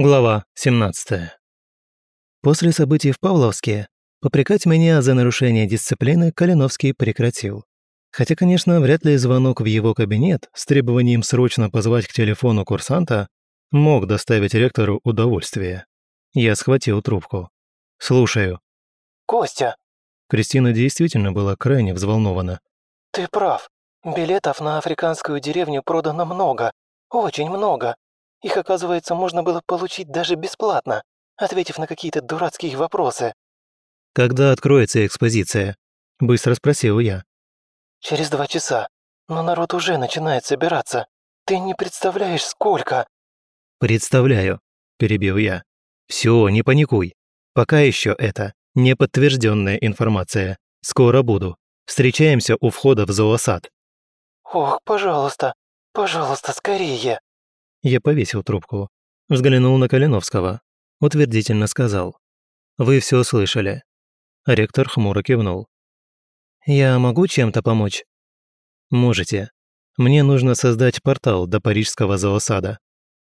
Глава 17. После событий в Павловске попрекать меня за нарушение дисциплины Калиновский прекратил. Хотя, конечно, вряд ли звонок в его кабинет с требованием срочно позвать к телефону курсанта мог доставить ректору удовольствие. Я схватил трубку. «Слушаю». «Костя!» Кристина действительно была крайне взволнована. «Ты прав. Билетов на африканскую деревню продано много. Очень много. Их, оказывается, можно было получить даже бесплатно, ответив на какие-то дурацкие вопросы. «Когда откроется экспозиция?» – быстро спросил я. «Через два часа. Но народ уже начинает собираться. Ты не представляешь, сколько!» «Представляю», – перебил я. «Все, не паникуй. Пока еще это неподтвержденная информация. Скоро буду. Встречаемся у входа в зоосад». «Ох, пожалуйста, пожалуйста, скорее!» Я повесил трубку. Взглянул на Калиновского. Утвердительно сказал. «Вы все слышали». Ректор хмуро кивнул. «Я могу чем-то помочь?» «Можете. Мне нужно создать портал до парижского зоосада».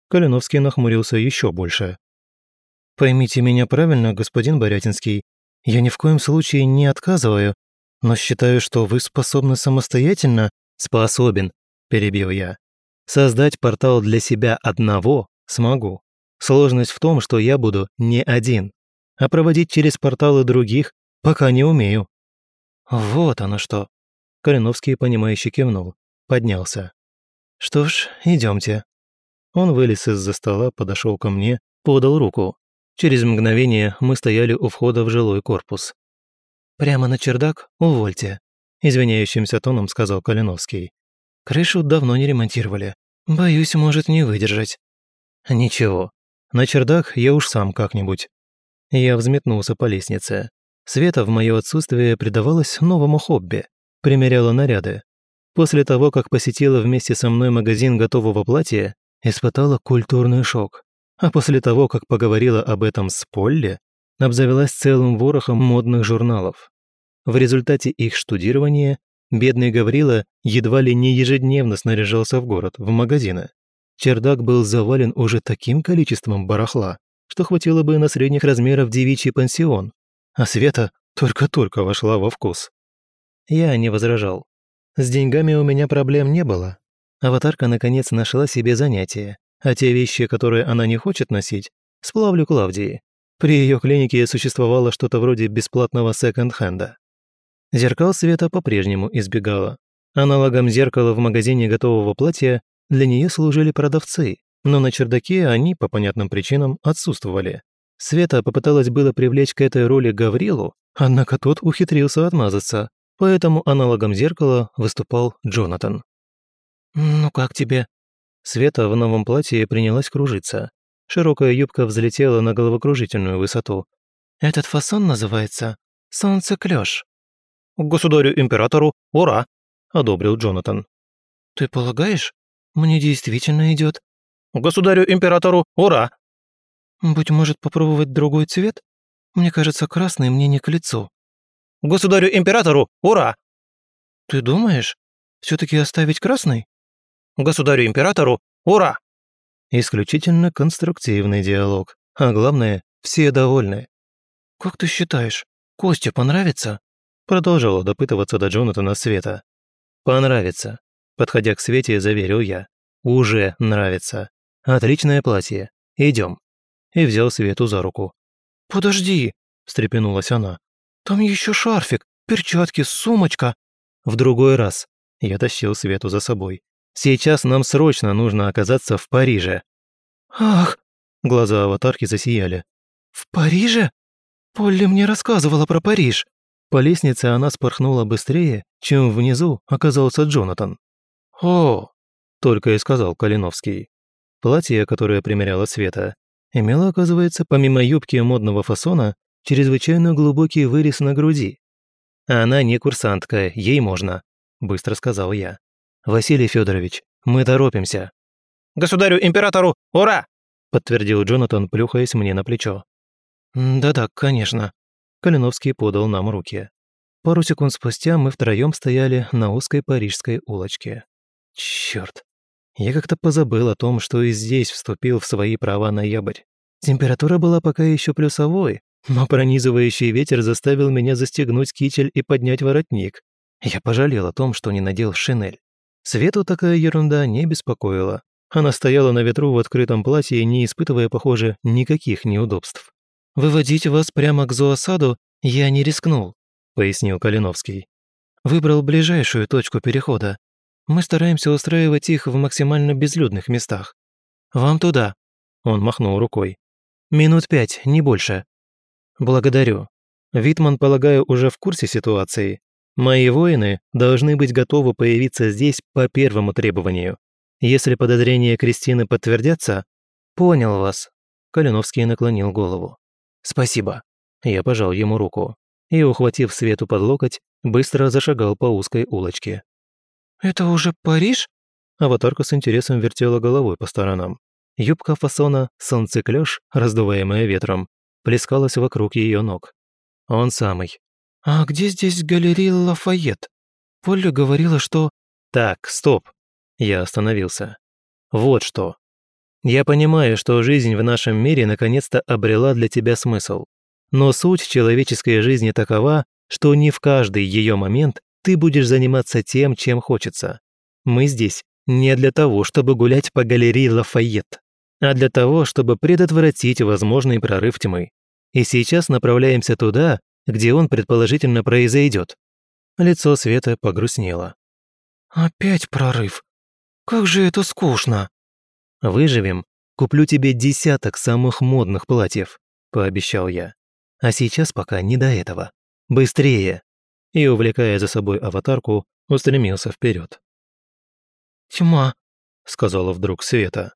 Калиновский нахмурился еще больше. «Поймите меня правильно, господин Борятинский. Я ни в коем случае не отказываю, но считаю, что вы способны самостоятельно...» «Способен», – перебил я. Создать портал для себя одного смогу. Сложность в том, что я буду не один, а проводить через порталы других пока не умею. Вот оно что. Калиновский, понимающе кивнул, поднялся. Что ж, идемте. Он вылез из-за стола, подошел ко мне, подал руку. Через мгновение мы стояли у входа в жилой корпус. «Прямо на чердак? Увольте», – извиняющимся тоном сказал Калиновский. «Крышу давно не ремонтировали. Боюсь, может не выдержать. Ничего, на чердак я уж сам как-нибудь. Я взметнулся по лестнице. Света в мое отсутствие предавалась новому хобби. Примеряла наряды. После того, как посетила вместе со мной магазин готового платья, испытала культурный шок. А после того, как поговорила об этом с Полли, обзавелась целым ворохом модных журналов. В результате их штудирования Бедный Гаврила едва ли не ежедневно снаряжался в город, в магазины. Чердак был завален уже таким количеством барахла, что хватило бы на средних размеров девичий пансион, а Света только-только вошла во вкус. Я не возражал. С деньгами у меня проблем не было. Аватарка наконец нашла себе занятие, а те вещи, которые она не хочет носить, сплавлю Клавдии. При ее клинике существовало что-то вроде бесплатного секонд-хенда. Зеркал света по-прежнему избегала. Аналогом зеркала в магазине готового платья для нее служили продавцы, но на чердаке они, по понятным причинам, отсутствовали. Света попыталась было привлечь к этой роли Гаврилу, однако тот ухитрился отмазаться, поэтому аналогом зеркала выступал Джонатан. «Ну как тебе?» Света в новом платье принялась кружиться. Широкая юбка взлетела на головокружительную высоту. «Этот фасон называется солнцеклёш. «Государю-императору, ура!» – одобрил Джонатан. «Ты полагаешь? Мне действительно идет. «Государю-императору, ура!» «Быть может, попробовать другой цвет? Мне кажется, красный мне не к лицу». «Государю-императору, ура!» «Ты думаешь? все таки оставить красный?» «Государю-императору, ура!» Исключительно конструктивный диалог, а главное, все довольны. «Как ты считаешь, Косте понравится?» Продолжала допытываться до Джонатана Света. «Понравится», — подходя к Свете, заверил я. «Уже нравится. Отличное платье. Идем». И взял Свету за руку. «Подожди», — встрепенулась она. «Там еще шарфик, перчатки, сумочка». «В другой раз». Я тащил Свету за собой. «Сейчас нам срочно нужно оказаться в Париже». «Ах!» Глаза аватарки засияли. «В Париже? Полли мне рассказывала про Париж». По лестнице она спорхнула быстрее, чем внизу оказался Джонатан. «О!» – только и сказал Калиновский. Платье, которое примеряла Света, имело, оказывается, помимо юбки модного фасона, чрезвычайно глубокий вырез на груди. «Она не курсантка, ей можно», – быстро сказал я. «Василий Федорович, мы торопимся». «Государю-императору, ура!» – подтвердил Джонатан, плюхаясь мне на плечо. «Да-да, конечно», Калиновский подал нам руки. Пару секунд спустя мы втроем стояли на узкой парижской улочке. Черт, Я как-то позабыл о том, что и здесь вступил в свои права ноябрь. Температура была пока еще плюсовой, но пронизывающий ветер заставил меня застегнуть китель и поднять воротник. Я пожалел о том, что не надел шинель. Свету такая ерунда не беспокоила. Она стояла на ветру в открытом платье, не испытывая, похоже, никаких неудобств. «Выводить вас прямо к зоосаду я не рискнул», — пояснил Калиновский. «Выбрал ближайшую точку перехода. Мы стараемся устраивать их в максимально безлюдных местах. Вам туда», — он махнул рукой. «Минут пять, не больше». «Благодарю. Витман, полагаю, уже в курсе ситуации. Мои воины должны быть готовы появиться здесь по первому требованию. Если подозрения Кристины подтвердятся...» «Понял вас», — Калиновский наклонил голову. «Спасибо». Я пожал ему руку и, ухватив Свету под локоть, быстро зашагал по узкой улочке. «Это уже Париж?» Аватарка с интересом вертела головой по сторонам. Юбка фасона «Солнцеклёш», раздуваемая ветром, плескалась вокруг ее ног. Он самый. «А где здесь галерея Лафайет? Поля говорила, что...» «Так, стоп!» Я остановился. «Вот что. Я понимаю, что жизнь в нашем мире наконец-то обрела для тебя смысл. Но суть человеческой жизни такова, что не в каждый ее момент ты будешь заниматься тем, чем хочется. Мы здесь не для того, чтобы гулять по галерее Лафайет, а для того, чтобы предотвратить возможный прорыв тьмы. И сейчас направляемся туда, где он предположительно произойдет. Лицо Света погрустнело. «Опять прорыв? Как же это скучно!» «Выживем, куплю тебе десяток самых модных платьев», – пообещал я. «А сейчас пока не до этого. Быстрее!» и, увлекая за собой аватарку, устремился вперед. «Тьма», — сказала вдруг Света.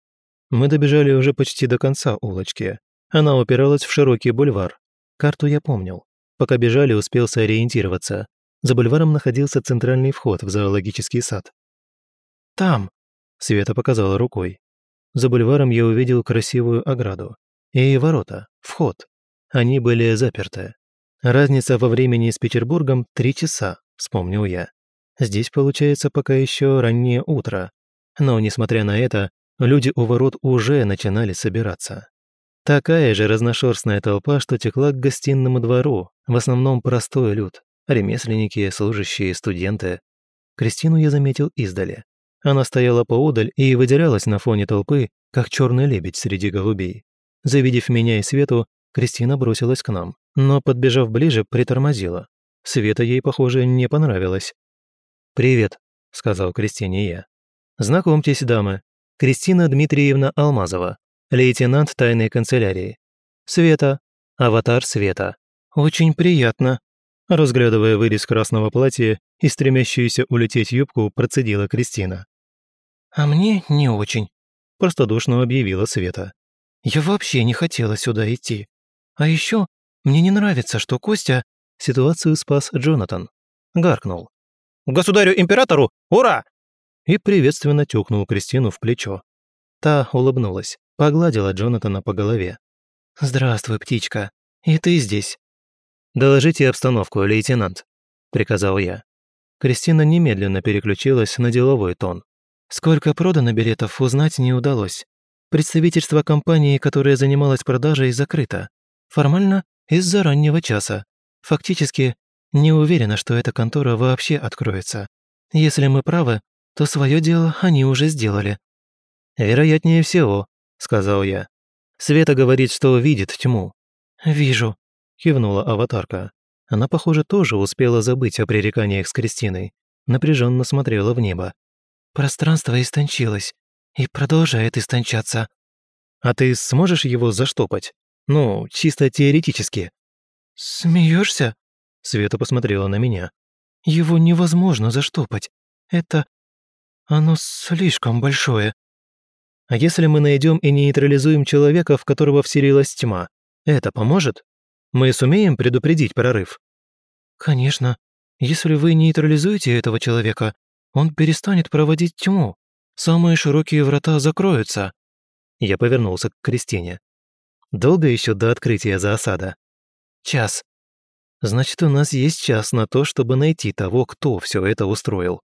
Мы добежали уже почти до конца улочки. Она упиралась в широкий бульвар. Карту я помнил. Пока бежали, успел сориентироваться. За бульваром находился центральный вход в зоологический сад. «Там», — Света показала рукой. За бульваром я увидел красивую ограду. И ворота, вход. Они были заперты. Разница во времени с Петербургом три часа, вспомнил я. Здесь получается пока еще раннее утро. Но, несмотря на это, люди у ворот уже начинали собираться. Такая же разношерстная толпа, что текла к гостинному двору, в основном простой люд, ремесленники, служащие, студенты. Кристину я заметил издали. Она стояла поодаль и выделялась на фоне толпы, как черный лебедь среди голубей. Завидев меня и Свету, Кристина бросилась к нам но, подбежав ближе, притормозила. Света ей, похоже, не понравилось. «Привет», — сказал Кристине я. «Знакомьтесь, дамы. Кристина Дмитриевна Алмазова, лейтенант тайной канцелярии. Света, аватар Света. Очень приятно». Разглядывая вырез красного платья и стремящуюся улететь юбку, процедила Кристина. «А мне не очень», – простодушно объявила Света. «Я вообще не хотела сюда идти. А еще мне не нравится, что Костя...» Ситуацию спас Джонатан. Гаркнул. «Государю-императору! Ура!» И приветственно тюкнул Кристину в плечо. Та улыбнулась, погладила Джонатана по голове. «Здравствуй, птичка. И ты здесь?» «Доложите обстановку, лейтенант», — приказал я. Кристина немедленно переключилась на деловой тон. Сколько продано билетов, узнать не удалось. Представительство компании, которая занималась продажей, закрыто. Формально из-за раннего часа. Фактически, не уверена, что эта контора вообще откроется. Если мы правы, то свое дело они уже сделали». «Вероятнее всего», — сказал я. «Света говорит, что видит тьму». «Вижу», — кивнула аватарка. Она, похоже, тоже успела забыть о пререканиях с Кристиной. Напряженно смотрела в небо. «Пространство истончилось и продолжает истончаться». «А ты сможешь его заштопать?» Ну, чисто теоретически». «Смеешься?» Света посмотрела на меня. «Его невозможно заштопать. Это... Оно слишком большое». «А если мы найдем и нейтрализуем человека, в которого вселилась тьма, это поможет? Мы сумеем предупредить прорыв?» «Конечно. Если вы нейтрализуете этого человека, он перестанет проводить тьму. Самые широкие врата закроются». Я повернулся к Кристине. Долго еще до открытия заосада? Час. Значит, у нас есть час на то, чтобы найти того, кто все это устроил.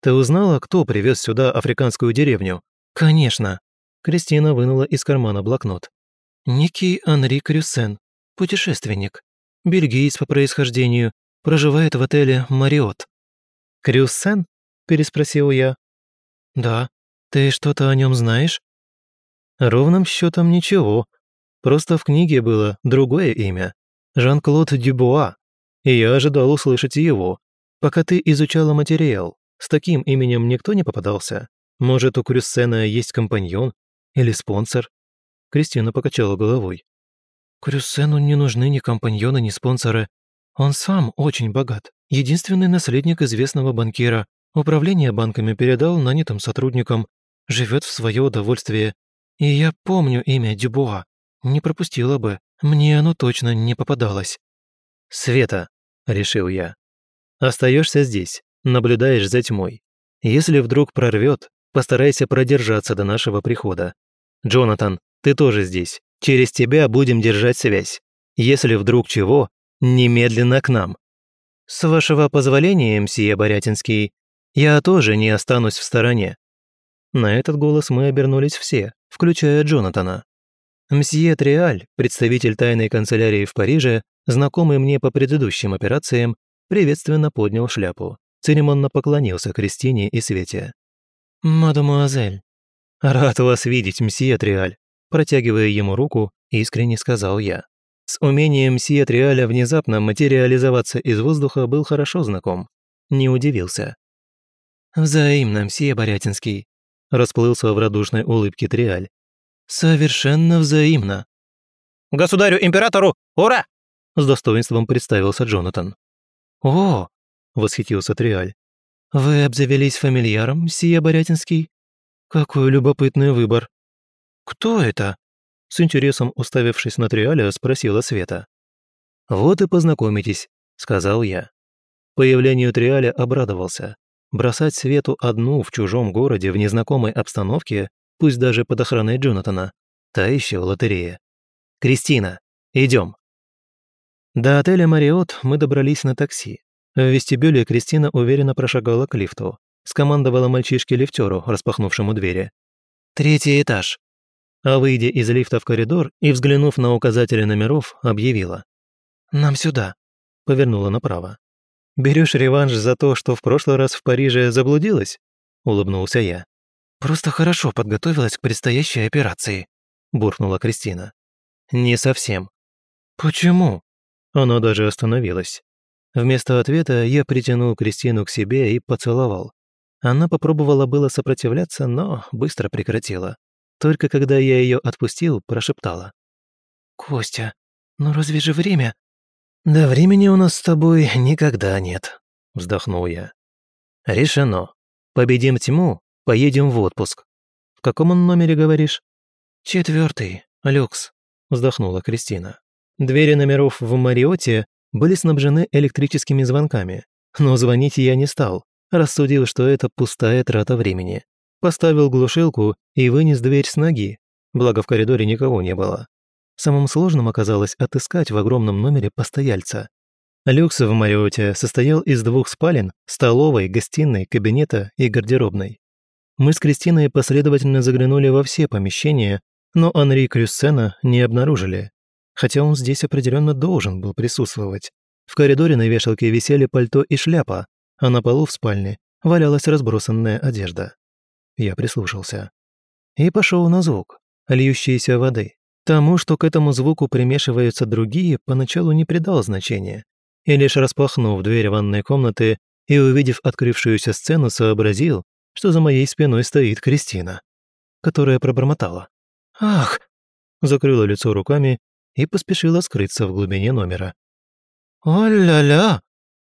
Ты узнала, кто привез сюда африканскую деревню? «Конечно». Кристина вынула из кармана блокнот. «Некий Анри Крюсен, путешественник, бельгиец по происхождению, проживает в отеле «Мариот». «Крюсен?» – переспросил я. «Да. Ты что-то о нем знаешь?» «Ровным счетом ничего. Просто в книге было другое имя. Жан-Клод Дюбуа. И я ожидал услышать его. Пока ты изучала материал, с таким именем никто не попадался. Может, у Крюссена есть компаньон или спонсор?» Кристина покачала головой. «Крюссену не нужны ни компаньоны, ни спонсоры. Он сам очень богат. Единственный наследник известного банкира. Управление банками передал нанятым сотрудникам. Живет в свое удовольствие. И я помню имя Дюбуа. Не пропустила бы. Мне оно точно не попадалось. «Света», — решил я. Остаешься здесь, наблюдаешь за тьмой. Если вдруг прорвет, постарайся продержаться до нашего прихода. Джонатан, ты тоже здесь. Через тебя будем держать связь. Если вдруг чего, немедленно к нам. С вашего позволения, мсье Борятинский, я тоже не останусь в стороне. На этот голос мы обернулись все, включая Джонатана. Мсье Триаль, представитель тайной канцелярии в Париже, знакомый мне по предыдущим операциям, приветственно поднял шляпу, церемонно поклонился Кристине и Свете. «Мадемуазель, рад вас видеть, мсье Триаль», протягивая ему руку, искренне сказал я. С умением Сия Триаля внезапно материализоваться из воздуха был хорошо знаком. Не удивился. «Взаимно, Мсье Борятинский», – расплылся в радушной улыбке Триаль. «Совершенно взаимно». «Государю-императору, ура!» – с достоинством представился Джонатан. «О!» – восхитился Триаль. «Вы обзавелись фамильяром, Сия Борятинский? Какой любопытный выбор. Кто это?» С интересом уставившись на Триаля, спросила Света. «Вот и познакомитесь», — сказал я. Появлению Триаля обрадовался. Бросать Свету одну в чужом городе в незнакомой обстановке, пусть даже под охраной Джонатана, та еще лотерея. «Кристина, идем. До отеля «Мариот» мы добрались на такси. В вестибюле Кристина уверенно прошагала к лифту. Скомандовала мальчишке-лифтеру, распахнувшему двери. «Третий этаж а выйдя из лифта в коридор и взглянув на указатели номеров, объявила. «Нам сюда», — повернула направо. «Берешь реванш за то, что в прошлый раз в Париже заблудилась?» — улыбнулся я. «Просто хорошо подготовилась к предстоящей операции», — буркнула Кристина. «Не совсем». «Почему?» Она даже остановилась. Вместо ответа я притянул Кристину к себе и поцеловал. Она попробовала было сопротивляться, но быстро прекратила. Только когда я ее отпустил, прошептала. «Костя, ну разве же время?» «Да времени у нас с тобой никогда нет», — вздохнул я. «Решено. Победим тьму, поедем в отпуск. В каком он номере, говоришь?» «Четвертый, люкс», — вздохнула Кристина. Двери номеров в Мариоте были снабжены электрическими звонками, но звонить я не стал, рассудил, что это пустая трата времени. Поставил глушилку и вынес дверь с ноги, благо в коридоре никого не было. Самым сложным оказалось отыскать в огромном номере постояльца. Люкс в Мариоте состоял из двух спален, столовой, гостиной, кабинета и гардеробной. Мы с Кристиной последовательно заглянули во все помещения, но Анри Крюссена не обнаружили. Хотя он здесь определенно должен был присутствовать. В коридоре на вешалке висели пальто и шляпа, а на полу в спальне валялась разбросанная одежда. Я прислушался. И пошел на звук, льющейся воды. Тому, что к этому звуку примешиваются другие, поначалу не придал значения. И лишь распахнув дверь ванной комнаты и увидев открывшуюся сцену, сообразил, что за моей спиной стоит Кристина, которая пробормотала. «Ах!» закрыла лицо руками и поспешила скрыться в глубине номера. «О-ля-ля!»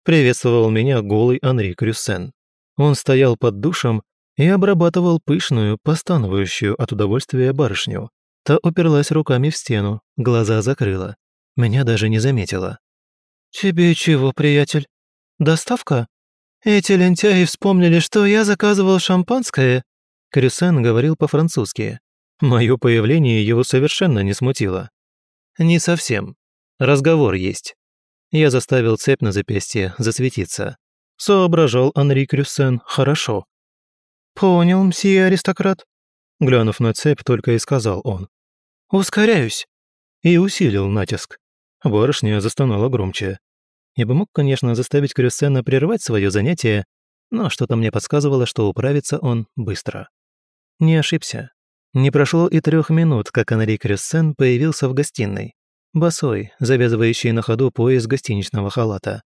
приветствовал меня голый Анри Крюссен. Он стоял под душем и обрабатывал пышную, постановающую от удовольствия барышню. Та уперлась руками в стену, глаза закрыла. Меня даже не заметила. «Тебе чего, приятель? Доставка? Эти лентяи вспомнили, что я заказывал шампанское?» Крюсен говорил по-французски. Мое появление его совершенно не смутило. «Не совсем. Разговор есть». Я заставил цепь на запястье засветиться. Соображал Анри Крюсен хорошо. «Понял, мсье аристократ. Глянув на цепь, только и сказал он. «Ускоряюсь!» И усилил натиск. Барышня застонала громче. Я бы мог, конечно, заставить Крюссена прервать свое занятие, но что-то мне подсказывало, что управится он быстро. Не ошибся. Не прошло и трех минут, как Анри Крюссен появился в гостиной. Босой, завязывающий на ходу пояс гостиничного халата.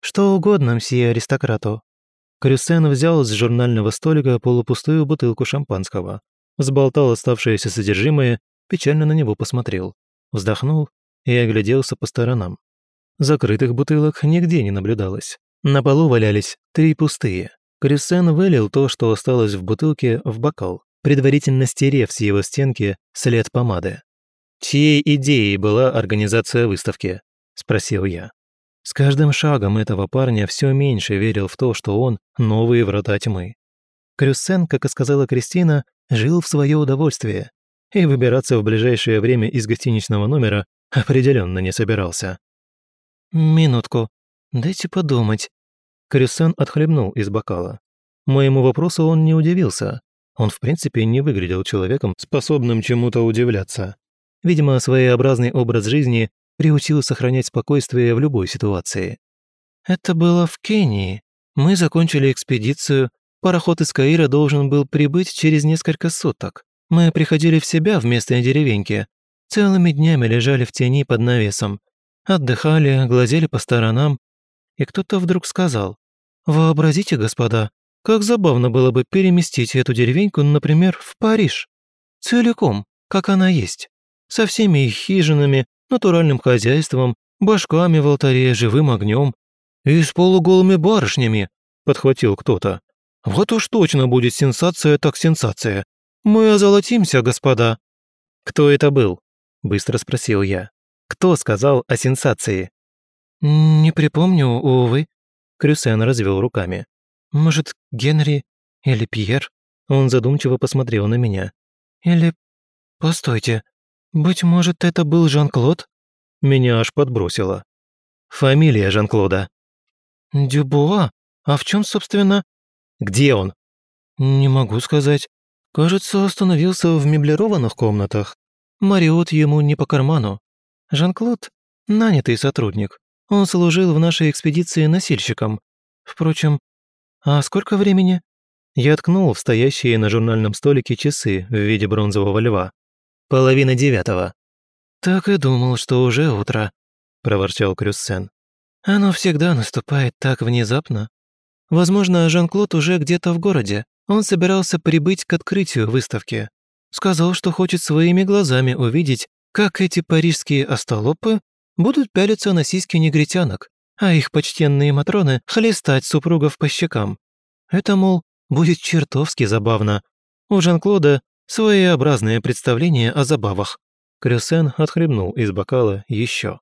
«Что угодно, мсье аристократу». Крюссен взял с журнального столика полупустую бутылку шампанского, сболтал оставшееся содержимое, печально на него посмотрел, вздохнул и огляделся по сторонам. Закрытых бутылок нигде не наблюдалось. На полу валялись три пустые. Крюссен вылил то, что осталось в бутылке, в бокал, предварительно стерев с его стенки след помады. «Чьей идеей была организация выставки?» – спросил я. С каждым шагом этого парня все меньше верил в то, что он – новые врата тьмы. Крюссен, как и сказала Кристина, жил в свое удовольствие и выбираться в ближайшее время из гостиничного номера определенно не собирался. «Минутку, дайте подумать». Крюссен отхлебнул из бокала. Моему вопросу он не удивился. Он в принципе не выглядел человеком, способным чему-то удивляться. Видимо, своеобразный образ жизни приучил сохранять спокойствие в любой ситуации. «Это было в Кении. Мы закончили экспедицию. Пароход из Каира должен был прибыть через несколько суток. Мы приходили в себя в местной деревеньке. Целыми днями лежали в тени под навесом. Отдыхали, глазели по сторонам. И кто-то вдруг сказал, «Вообразите, господа, как забавно было бы переместить эту деревеньку, например, в Париж. Целиком, как она есть со всеми их хижинами, натуральным хозяйством, башками в алтаре, живым огнем и с полуголыми барышнями», — подхватил кто-то. «Вот уж точно будет сенсация так сенсация. Мы озолотимся, господа». «Кто это был?» — быстро спросил я. «Кто сказал о сенсации?» «Не припомню, увы», — Крюсен развел руками. «Может, Генри или Пьер?» Он задумчиво посмотрел на меня. «Или... Постойте, «Быть может, это был Жан-Клод?» Меня аж подбросило. «Фамилия Жан-Клода». «Дюбуа? А в чем, собственно?» «Где он?» «Не могу сказать. Кажется, остановился в меблированных комнатах. Мариот ему не по карману. Жан-Клод – нанятый сотрудник. Он служил в нашей экспедиции носильщиком. Впрочем, а сколько времени?» Я ткнул в стоящие на журнальном столике часы в виде бронзового льва. Половина девятого». «Так и думал, что уже утро», — проворчал Крюссен. «Оно всегда наступает так внезапно. Возможно, Жан-Клод уже где-то в городе. Он собирался прибыть к открытию выставки. Сказал, что хочет своими глазами увидеть, как эти парижские остолопы будут пялиться на сиськи негритянок, а их почтенные матроны хлестать супругов по щекам. Это, мол, будет чертовски забавно. У Жан-Клода своеобразное представление о забавах. Крюсен отхлебнул из бокала еще.